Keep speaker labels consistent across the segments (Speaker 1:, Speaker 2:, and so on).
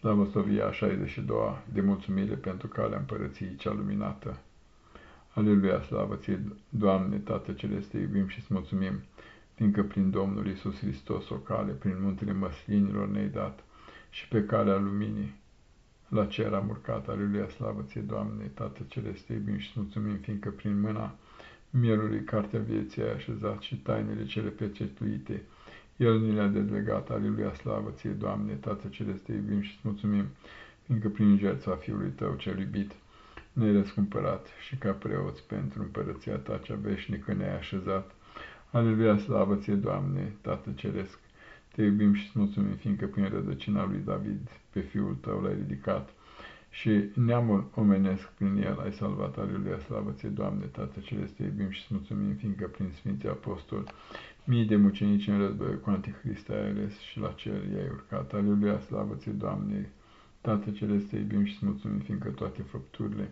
Speaker 1: Slavosovia 62 de mulțumire pentru calea împărăției cea luminată. Aleluia, slavă ție, Doamne, Tată Celeste, iubim și îți mulțumim, fiindcă prin Domnul Isus Hristos o cale, prin muntele măslinilor ne-ai dat și pe calea luminii la cer am urcat. Aleluia, slavă ție, Doamne, Tată Celeste, iubim și îți mulțumim, fiindcă prin mâna mielului cartea vieții ai așezat și tainele cele pecetuite, el ni le-a dezlegat, aleluia, slavă ție, Doamne, Tată Celeste, iubim și îți mulțumim, fiindcă prin jertfa Fiului Tău cel iubit ne-ai răscumpărat și ca preoți pentru împărăția Ta cea veșnică ne-ai așezat. Aleluia, slavă ție, Doamne, Tată Ceresc, te iubim și îți mulțumim, fiindcă prin rădăcina lui David pe Fiul Tău l-ai ridicat și neamul omenesc prin el ai salvat. Aleluia, slavă ție, Doamne, Tată Celeste, iubim și îți mulțumim, fiindcă prin Sfinții Apostoli Mii de mucenici în război cu Antichrist ai ales și la cer i-ai urcat. Aleluia, slavă ție, Doamne, Tată Celeste, iubim și mulțumim, fiindcă toate făpturile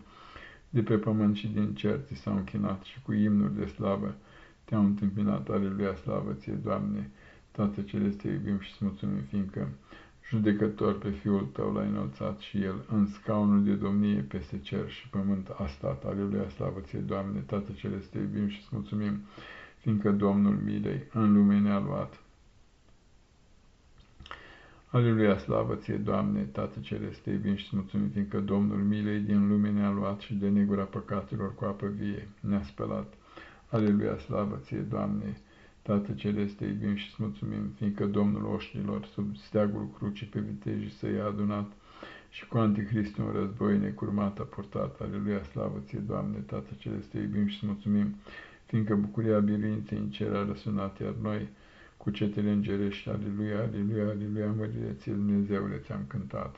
Speaker 1: de pe pământ și din cer ți s-au închinat și cu imnuri de slavă te-au întâmpinat. Aleluia, slavă ție, Doamne, Tată Celeste, iubim și mulțumim, fiindcă judecător pe Fiul Tău l-ai înălțat și El în scaunul de domnie peste cer și pământ a stat. Aleluia, slavă ție, Doamne, Tată Celeste, iubim și mulțumim, fiindcă Domnul milei în lume ne-a luat. Aleluia, slavă ție, Doamne, Tată Celeste, iubim și mulțumim, fiindcă Domnul milei din lume ne-a luat și de negura păcatelor cu apă vie ne-a spălat. Aleluia, slavă ție, Doamne, Tată Celeste, iubim și mulțumim, fiindcă Domnul oștilor sub steagul crucii pe vitejii să i-a adunat și cu anticristul în război necurmat a purtat. Aleluia, slavă ție, Doamne, Tată Celeste, iubim și mulțumim, fiindcă bucuria biruinței în cer a răsunat, iar noi cu cetele îngerești, aleluia, aleluia, aleluia, mărire ție Dumnezeule ți-am cântat.